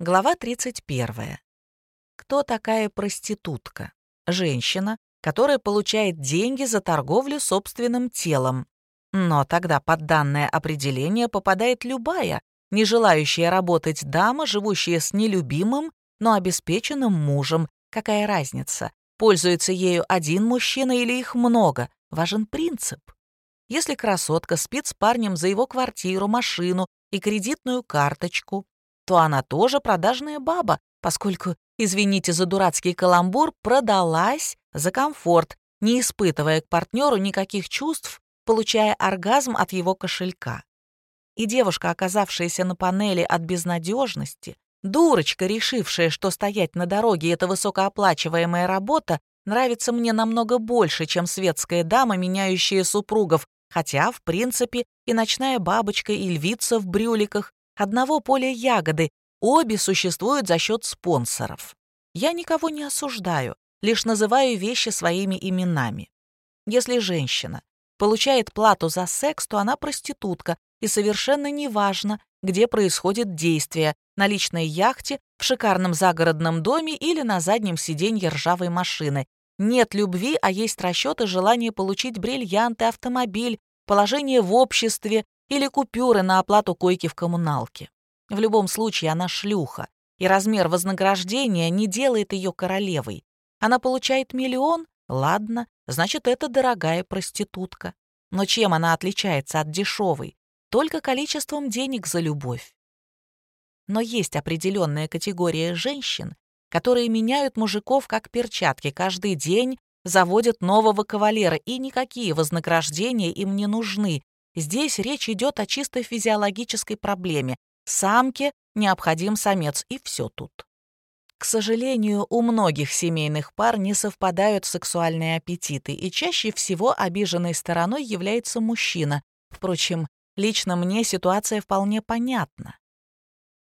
Глава 31. Кто такая проститутка? Женщина, которая получает деньги за торговлю собственным телом. Но тогда под данное определение попадает любая, не желающая работать дама, живущая с нелюбимым, но обеспеченным мужем. Какая разница, пользуется ею один мужчина или их много? Важен принцип. Если красотка спит с парнем за его квартиру, машину и кредитную карточку, то она тоже продажная баба, поскольку, извините за дурацкий каламбур, продалась за комфорт, не испытывая к партнеру никаких чувств, получая оргазм от его кошелька. И девушка, оказавшаяся на панели от безнадежности, дурочка, решившая, что стоять на дороге — это высокооплачиваемая работа, нравится мне намного больше, чем светская дама, меняющая супругов, хотя, в принципе, и ночная бабочка, и львица в брюликах одного поля ягоды, обе существуют за счет спонсоров. Я никого не осуждаю, лишь называю вещи своими именами. Если женщина получает плату за секс, то она проститутка, и совершенно неважно, где происходит действие – на личной яхте, в шикарном загородном доме или на заднем сиденье ржавой машины. Нет любви, а есть расчет желание получить бриллианты, автомобиль, положение в обществе или купюры на оплату койки в коммуналке. В любом случае она шлюха, и размер вознаграждения не делает ее королевой. Она получает миллион, ладно, значит, это дорогая проститутка. Но чем она отличается от дешевой? Только количеством денег за любовь. Но есть определенная категория женщин, которые меняют мужиков как перчатки каждый день, заводят нового кавалера, и никакие вознаграждения им не нужны, Здесь речь идет о чисто физиологической проблеме. Самке необходим самец, и все тут. К сожалению, у многих семейных пар не совпадают сексуальные аппетиты, и чаще всего обиженной стороной является мужчина. Впрочем, лично мне ситуация вполне понятна.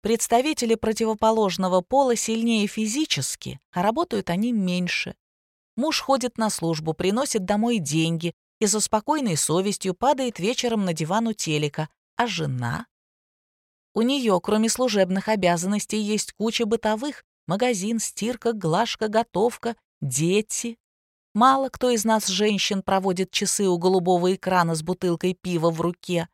Представители противоположного пола сильнее физически, а работают они меньше. Муж ходит на службу, приносит домой деньги, и со спокойной совестью падает вечером на диван у телека, а жена? У нее, кроме служебных обязанностей, есть куча бытовых, магазин, стирка, глажка, готовка, дети. Мало кто из нас, женщин, проводит часы у голубого экрана с бутылкой пива в руке.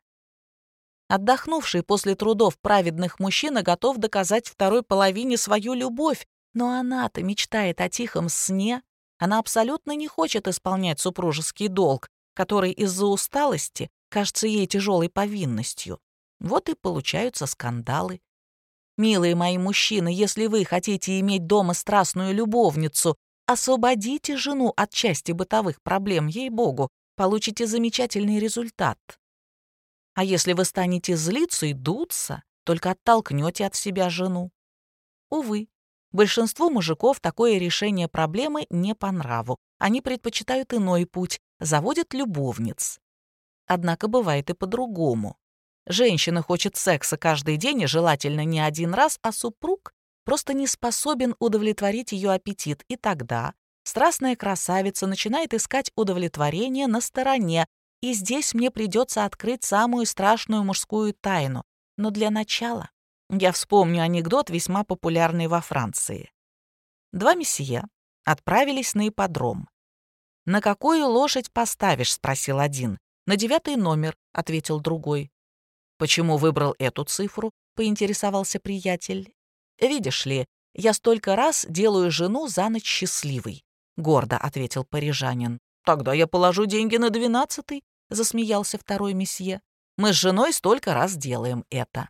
Отдохнувший после трудов праведных мужчина готов доказать второй половине свою любовь, но она-то мечтает о тихом сне. Она абсолютно не хочет исполнять супружеский долг, который из-за усталости кажется ей тяжелой повинностью. Вот и получаются скандалы. Милые мои мужчины, если вы хотите иметь дома страстную любовницу, освободите жену от части бытовых проблем, ей-богу, получите замечательный результат. А если вы станете злиться и дуться, только оттолкнете от себя жену. Увы, большинству мужиков такое решение проблемы не по нраву. Они предпочитают иной путь, заводят любовниц. Однако бывает и по-другому. Женщина хочет секса каждый день и желательно не один раз, а супруг просто не способен удовлетворить ее аппетит, и тогда страстная красавица начинает искать удовлетворение на стороне, и здесь мне придется открыть самую страшную мужскую тайну. Но для начала я вспомню анекдот, весьма популярный во Франции. Два месье отправились на ипподром. «На какую лошадь поставишь?» — спросил один. «На девятый номер», — ответил другой. «Почему выбрал эту цифру?» — поинтересовался приятель. «Видишь ли, я столько раз делаю жену за ночь счастливой», — гордо ответил парижанин. «Тогда я положу деньги на двенадцатый», — засмеялся второй месье. «Мы с женой столько раз делаем это».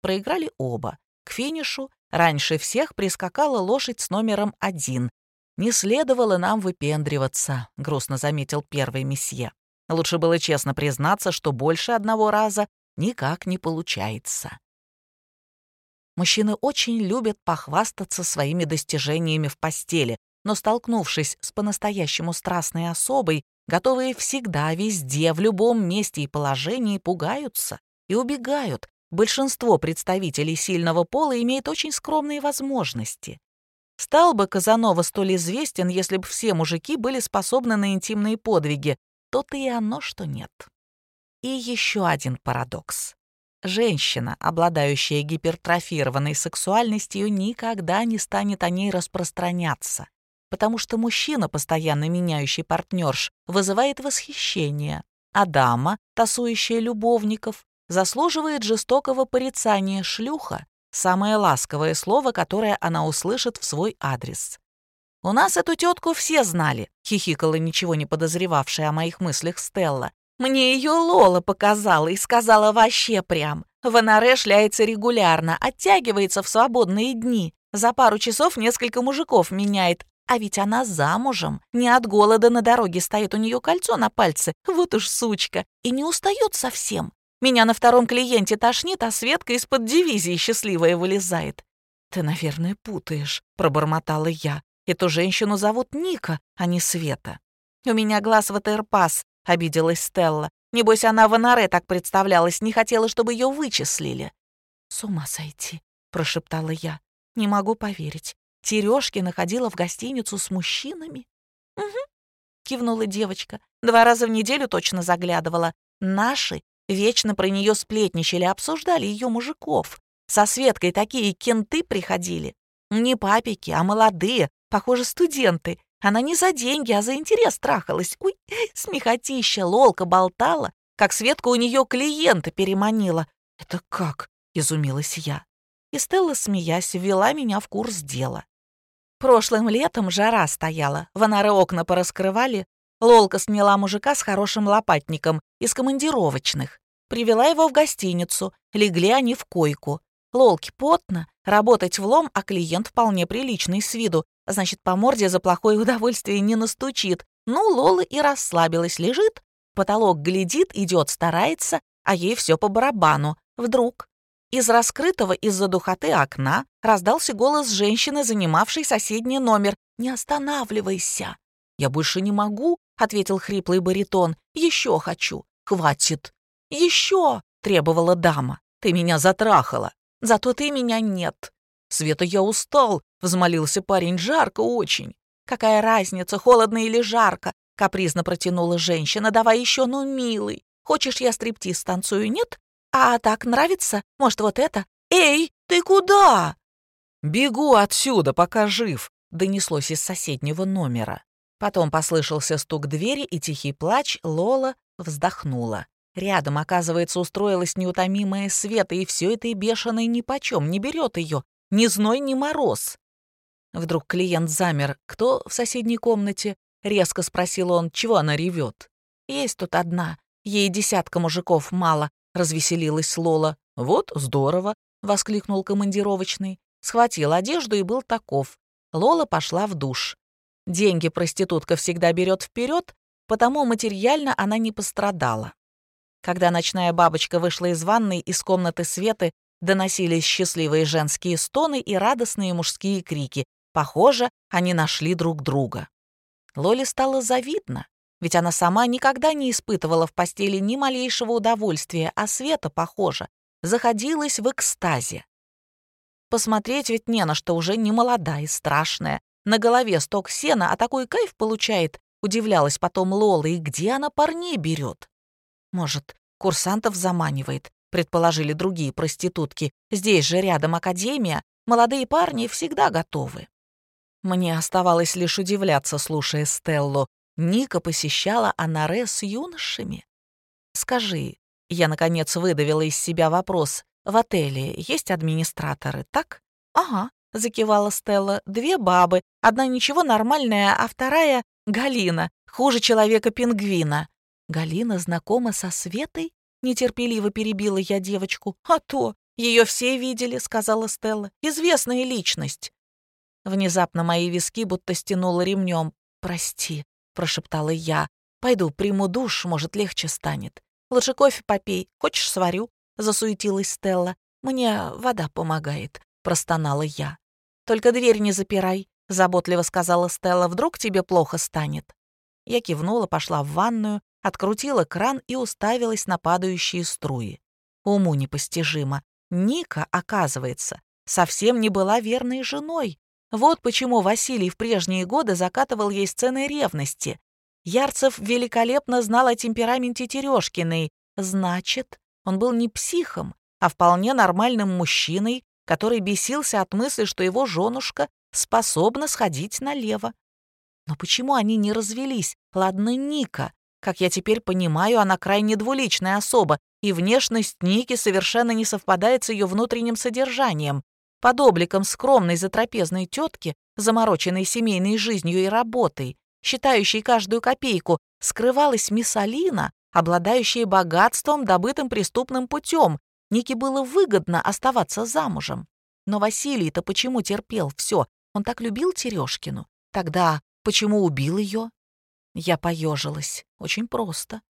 Проиграли оба. К финишу раньше всех прискакала лошадь с номером один, «Не следовало нам выпендриваться», — грустно заметил первый месье. «Лучше было честно признаться, что больше одного раза никак не получается». Мужчины очень любят похвастаться своими достижениями в постели, но, столкнувшись с по-настоящему страстной особой, готовые всегда, везде, в любом месте и положении, пугаются и убегают. Большинство представителей сильного пола имеет очень скромные возможности. Стал бы Казанова столь известен, если бы все мужики были способны на интимные подвиги. То-то и оно, что нет. И еще один парадокс. Женщина, обладающая гипертрофированной сексуальностью, никогда не станет о ней распространяться, потому что мужчина, постоянно меняющий партнерш, вызывает восхищение, а дама, тасующая любовников, заслуживает жестокого порицания шлюха, самое ласковое слово, которое она услышит в свой адрес. «У нас эту тетку все знали», — хихикала ничего не подозревавшая о моих мыслях Стелла. «Мне ее Лола показала и сказала вообще прям. В Анаре шляется регулярно, оттягивается в свободные дни. За пару часов несколько мужиков меняет. А ведь она замужем. Не от голода на дороге стоит у нее кольцо на пальце. Вот уж сучка. И не устает совсем. Меня на втором клиенте тошнит, а Светка из-под дивизии счастливая вылезает. «Ты, наверное, путаешь», — пробормотала я. «Эту женщину зовут Ника, а не Света». «У меня глаз в АТР-пас», — обиделась Стелла. «Небось, она в Анаре так представлялась, не хотела, чтобы ее вычислили». «С ума сойти», — прошептала я. «Не могу поверить. Терешки находила в гостиницу с мужчинами?» «Угу», — кивнула девочка. «Два раза в неделю точно заглядывала. Наши Вечно про нее сплетничали, обсуждали ее мужиков. Со Светкой такие кенты приходили. Не папики, а молодые, похоже, студенты. Она не за деньги, а за интерес трахалась. Ой, смехотища, лолка болтала, как Светка у нее клиента переманила. «Это как?» — изумилась я. И Стелла, смеясь, ввела меня в курс дела. Прошлым летом жара стояла, вонары окна пораскрывали, Лолка сняла мужика с хорошим лопатником из командировочных. Привела его в гостиницу, легли они в койку. Лолке потно, работать в лом, а клиент вполне приличный с виду, значит, по морде за плохое удовольствие не настучит. Ну, Лола и расслабилась, лежит, потолок глядит, идет, старается, а ей все по барабану. Вдруг из раскрытого из-за духоты окна раздался голос женщины, занимавшей соседний номер. «Не останавливайся!» «Я больше не могу», — ответил хриплый баритон. «Еще хочу». «Хватит». «Еще», — требовала дама. «Ты меня затрахала. Зато ты меня нет». «Света, я устал», — взмолился парень. «Жарко очень». «Какая разница, холодно или жарко?» — капризно протянула женщина. «Давай еще, ну, милый. Хочешь, я стриптиз танцую, нет? А так нравится? Может, вот это? Эй, ты куда?» «Бегу отсюда, пока жив», — донеслось из соседнего номера. Потом послышался стук двери и тихий плач, Лола вздохнула. Рядом, оказывается, устроилась неутомимая Света, и все это и бешеный нипочем не берет ее, ни зной, ни мороз. Вдруг клиент замер. «Кто в соседней комнате?» — резко спросил он, чего она ревет. «Есть тут одна. Ей десятка мужиков мало», — развеселилась Лола. «Вот здорово», — воскликнул командировочный. Схватил одежду и был таков. Лола пошла в душ. Деньги проститутка всегда берет вперед, потому материально она не пострадала. Когда ночная бабочка вышла из ванной, из комнаты Светы доносились счастливые женские стоны и радостные мужские крики. Похоже, они нашли друг друга. Лоле стало завидно, ведь она сама никогда не испытывала в постели ни малейшего удовольствия, а Света, похоже, заходилась в экстазе. Посмотреть ведь не на что, уже не молодая и страшная, на голове сток сена, а такой кайф получает, удивлялась потом Лола, и где она парней берет? Может, курсантов заманивает, предположили другие проститутки. Здесь же рядом академия, молодые парни всегда готовы. Мне оставалось лишь удивляться, слушая Стеллу. Ника посещала Анаре с юношами. «Скажи», — я, наконец, выдавила из себя вопрос, «в отеле есть администраторы, так?» «Ага», — закивала Стелла. «Две бабы. Одна ничего нормальная, а вторая — Галина. Хуже человека-пингвина». «Галина знакома со Светой?» — нетерпеливо перебила я девочку. «А то! Ее все видели», — сказала Стелла. «Известная личность». Внезапно мои виски будто стянуло ремнем. «Прости», — прошептала я. «Пойду приму душ, может, легче станет. Лучше кофе попей. Хочешь, сварю?» — засуетилась Стелла. «Мне вода помогает», — простонала я. «Только дверь не запирай», — заботливо сказала Стелла, «вдруг тебе плохо станет». Я кивнула, пошла в ванную, открутила кран и уставилась на падающие струи. Уму непостижимо. Ника, оказывается, совсем не была верной женой. Вот почему Василий в прежние годы закатывал ей сцены ревности. Ярцев великолепно знал о темпераменте Терешкиной. Значит, он был не психом, а вполне нормальным мужчиной, который бесился от мысли, что его женушка способна сходить налево. Но почему они не развелись? Ладно, Ника. Как я теперь понимаю, она крайне двуличная особа, и внешность Ники совершенно не совпадает с ее внутренним содержанием. Под обликом скромной затрапезной тетки, замороченной семейной жизнью и работой, считающей каждую копейку, скрывалась мисс Алина, обладающая богатством, добытым преступным путем. Нике было выгодно оставаться замужем. Но Василий-то почему терпел все? Он так любил Терешкину. Тогда почему убил ее? Я поежилась. Очень просто.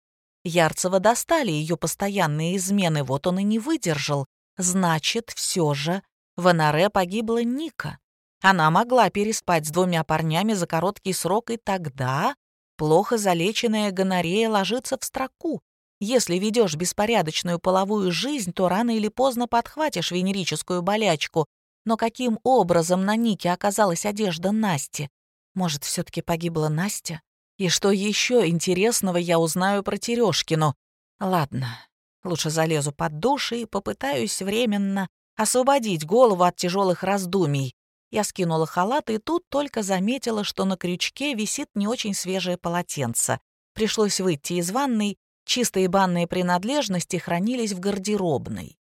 Ярцева достали ее постоянные измены, вот он и не выдержал. Значит, все же в Анаре погибла Ника. Она могла переспать с двумя парнями за короткий срок, и тогда плохо залеченная гонорея ложится в строку. Если ведешь беспорядочную половую жизнь, то рано или поздно подхватишь венерическую болячку. Но каким образом на Нике оказалась одежда Насти? Может, все таки погибла Настя? И что еще интересного я узнаю про Терешкину? Ладно, лучше залезу под душ и попытаюсь временно освободить голову от тяжелых раздумий. Я скинула халат и тут только заметила, что на крючке висит не очень свежее полотенце. Пришлось выйти из ванной, чистые банные принадлежности хранились в гардеробной.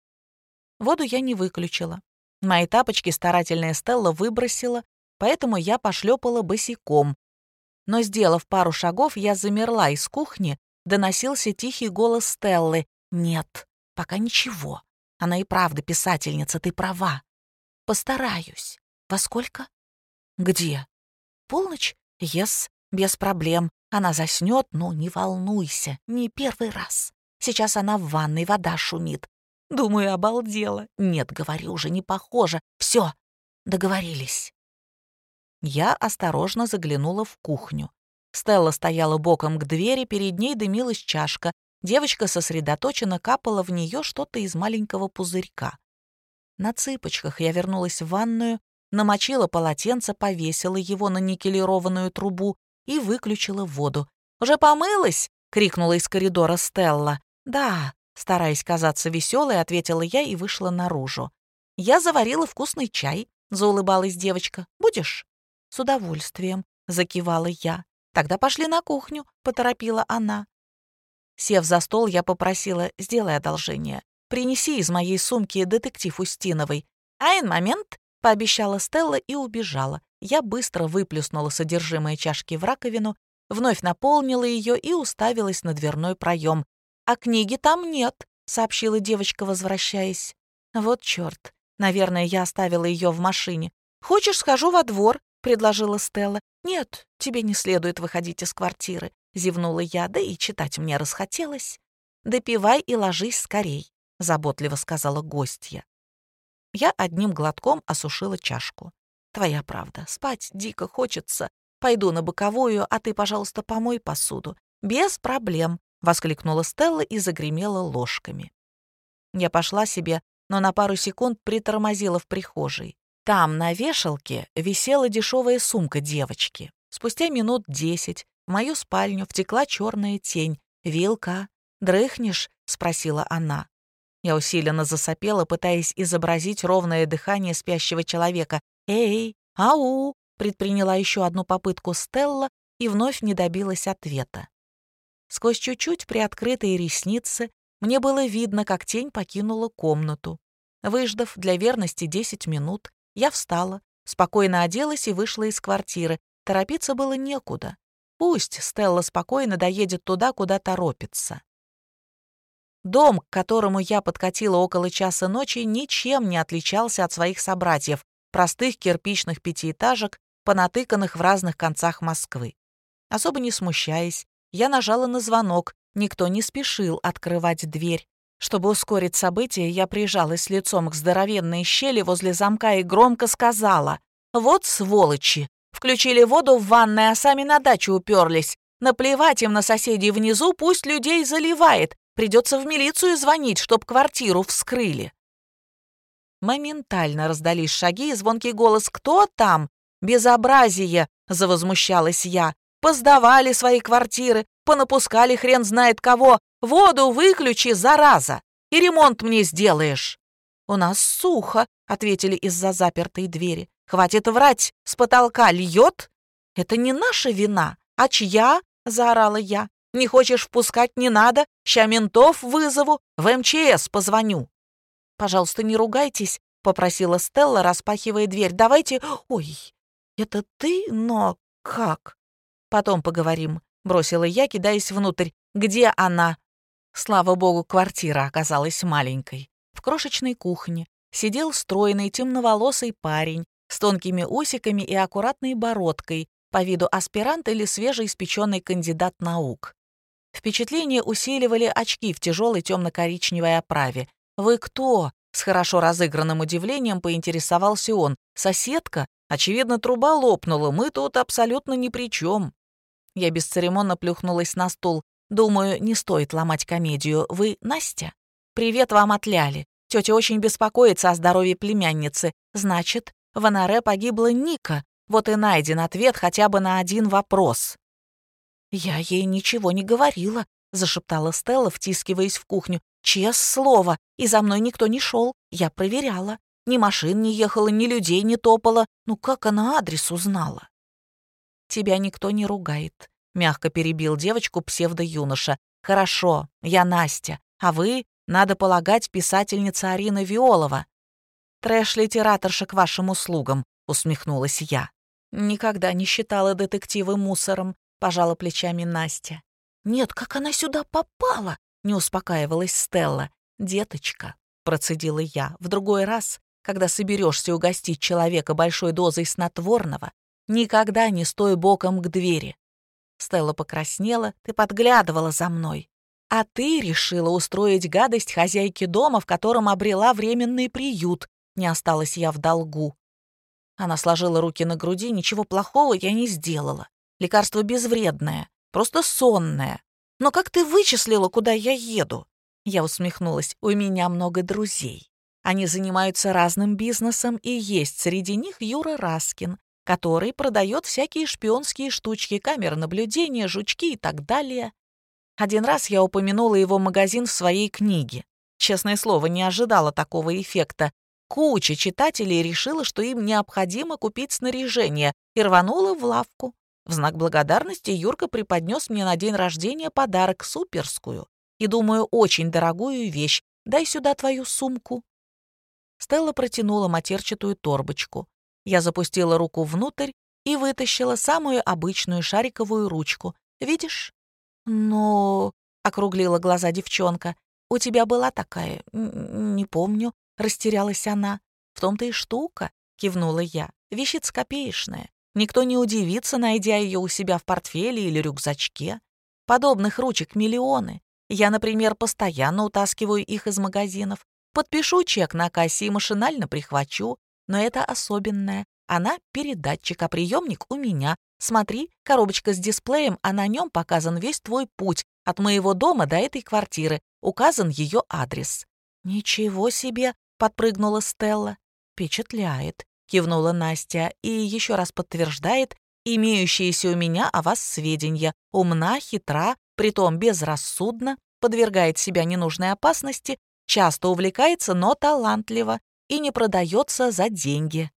Воду я не выключила. Мои тапочки старательная Стелла выбросила, поэтому я пошлепала босиком, но, сделав пару шагов, я замерла из кухни, доносился тихий голос Стеллы. «Нет, пока ничего. Она и правда писательница, ты права. Постараюсь. Во сколько?» «Где?» «Полночь? Ес, без проблем. Она заснет, но не волнуйся, не первый раз. Сейчас она в ванной, вода шумит. Думаю, обалдела. Нет, говорю уже, не похоже. Все, договорились». Я осторожно заглянула в кухню. Стелла стояла боком к двери, перед ней дымилась чашка. Девочка сосредоточенно капала в нее что-то из маленького пузырька. На цыпочках я вернулась в ванную, намочила полотенце, повесила его на никелированную трубу и выключила воду. «Уже помылась?» — крикнула из коридора Стелла. «Да», — стараясь казаться веселой, ответила я и вышла наружу. «Я заварила вкусный чай», — заулыбалась девочка. «Будешь?» «С удовольствием», — закивала я. «Тогда пошли на кухню», — поторопила она. Сев за стол, я попросила, сделай одолжение. Принеси из моей сумки детектив Устиновой. «Айн момент», — пообещала Стелла и убежала. Я быстро выплюснула содержимое чашки в раковину, вновь наполнила ее и уставилась на дверной проем. «А книги там нет», — сообщила девочка, возвращаясь. «Вот черт. Наверное, я оставила ее в машине. Хочешь, схожу во двор?» — предложила Стелла. «Нет, тебе не следует выходить из квартиры», — зевнула я, да и читать мне расхотелось. «Допивай и ложись скорей», — заботливо сказала гостья. Я одним глотком осушила чашку. «Твоя правда, спать дико хочется. Пойду на боковую, а ты, пожалуйста, помой посуду». «Без проблем», — воскликнула Стелла и загремела ложками. Я пошла себе, но на пару секунд притормозила в прихожей. Там, на вешалке, висела дешевая сумка девочки. Спустя минут десять в мою спальню втекла черная тень. «Вилка, дрыхнешь?» — спросила она. Я усиленно засопела, пытаясь изобразить ровное дыхание спящего человека. «Эй, ау!» — предприняла еще одну попытку Стелла и вновь не добилась ответа. Сквозь чуть-чуть приоткрытые ресницы мне было видно, как тень покинула комнату. Выждав для верности десять минут, я встала, спокойно оделась и вышла из квартиры. Торопиться было некуда. Пусть Стелла спокойно доедет туда, куда торопится. Дом, к которому я подкатила около часа ночи, ничем не отличался от своих собратьев, простых кирпичных пятиэтажек, понатыканных в разных концах Москвы. Особо не смущаясь, я нажала на звонок, никто не спешил открывать дверь. Чтобы ускорить события, я прижалась лицом к здоровенной щели возле замка и громко сказала «Вот сволочи! Включили воду в ванной, а сами на дачу уперлись. Наплевать им на соседей внизу, пусть людей заливает. Придется в милицию звонить, чтоб квартиру вскрыли». Моментально раздались шаги и звонкий голос «Кто там?» «Безобразие!» — завозмущалась я. «Поздавали свои квартиры, понапускали хрен знает кого, Воду выключи, зараза!» и ремонт мне сделаешь». «У нас сухо», — ответили из-за запертой двери. «Хватит врать, с потолка льет?» «Это не наша вина, а чья?» — заорала я. «Не хочешь впускать, не надо. Ща ментов вызову, в МЧС позвоню». «Пожалуйста, не ругайтесь», — попросила Стелла, распахивая дверь. «Давайте...» «Ой, это ты? Но как?» «Потом поговорим», — бросила я, кидаясь внутрь. «Где она?» Слава богу, квартира оказалась маленькой. В крошечной кухне сидел стройный темноволосый парень с тонкими усиками и аккуратной бородкой, по виду аспирант или свежеиспеченный кандидат наук. Впечатление усиливали очки в тяжелой темно-коричневой оправе. «Вы кто?» — с хорошо разыгранным удивлением поинтересовался он. «Соседка? Очевидно, труба лопнула, мы тут абсолютно ни при чем». Я бесцеремонно плюхнулась на стул. «Думаю, не стоит ломать комедию. Вы Настя?» «Привет вам от Ляли. Тетя очень беспокоится о здоровье племянницы. Значит, в Анаре погибла Ника. Вот и найден ответ хотя бы на один вопрос». «Я ей ничего не говорила», — зашептала Стелла, втискиваясь в кухню. «Честное слово, и за мной никто не шел. Я проверяла. Ни машин не ехало, ни людей не топало. Ну как она адрес узнала?» «Тебя никто не ругает», — мягко перебил девочку псевдо-юноша. «Хорошо, я Настя, а вы, надо полагать, писательница Арина Виолова». «Трэш-литераторша к вашим услугам», — усмехнулась я. «Никогда не считала детективы мусором», — пожала плечами Настя. «Нет, как она сюда попала?» — не успокаивалась Стелла. «Деточка», — процедила я, — «в другой раз, когда соберешься угостить человека большой дозой снотворного, никогда не стой боком к двери». Стелла покраснела, ты подглядывала за мной. А ты решила устроить гадость хозяйке дома, в котором обрела временный приют. Не осталась я в долгу. Она сложила руки на груди, ничего плохого я не сделала. Лекарство безвредное, просто сонное. Но как ты вычислила, куда я еду?» Я усмехнулась. «У меня много друзей. Они занимаются разным бизнесом, и есть среди них Юра Раскин, который продает всякие шпионские штучки, камеры наблюдения, жучки и так далее. Один раз я упомянула его магазин в своей книге. Честное слово, не ожидала такого эффекта. Куча читателей решила, что им необходимо купить снаряжение, и рванула в лавку. В знак благодарности Юрка преподнес мне на день рождения подарок суперскую и, думаю, очень дорогую вещь. Дай сюда твою сумку. Стелла протянула матерчатую торбочку. Я запустила руку внутрь и вытащила самую обычную шариковую ручку. Видишь? Но... — округлила глаза девчонка. «У тебя была такая... Не помню», — растерялась она. «В том-то и штука», — кивнула я. «Вещица копеечная. Никто не удивится, найдя ее у себя в портфеле или рюкзачке. Подобных ручек миллионы. Я, например, постоянно утаскиваю их из магазинов. Подпишу чек на кассе и машинально прихвачу. Но это особенное. Она передатчик, а приемник у меня. Смотри, коробочка с дисплеем, а на нем показан весь твой путь от моего дома до этой квартиры. Указан ее адрес. «Ничего себе!» — подпрыгнула Стелла. «Впечатляет кивнула Настя и еще раз подтверждает имеющиеся у меня о вас сведения. Умна, хитра, притом безрассудна, подвергает себя ненужной опасности, часто увлекается, но талантливо и не продается за деньги.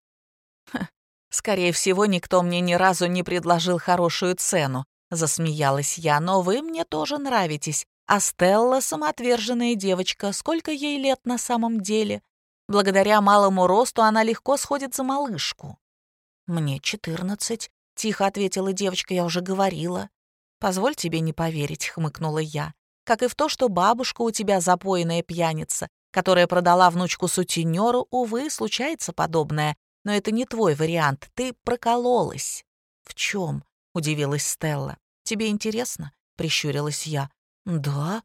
Ха, скорее всего, никто мне ни разу не предложил хорошую цену, засмеялась я, но вы мне тоже нравитесь. А Стелла — самоотверженная девочка, сколько ей лет на самом деле? Благодаря малому росту она легко сходит за малышку. «Мне четырнадцать», — тихо ответила девочка, я уже говорила. «Позволь тебе не поверить», — хмыкнула я. «Как и в то, что бабушка у тебя запойная пьяница, которая продала внучку сутенеру, увы, случается подобное. Но это не твой вариант, ты прокололась». «В чем?» — удивилась Стелла. «Тебе интересно?» — прищурилась я. «Да»,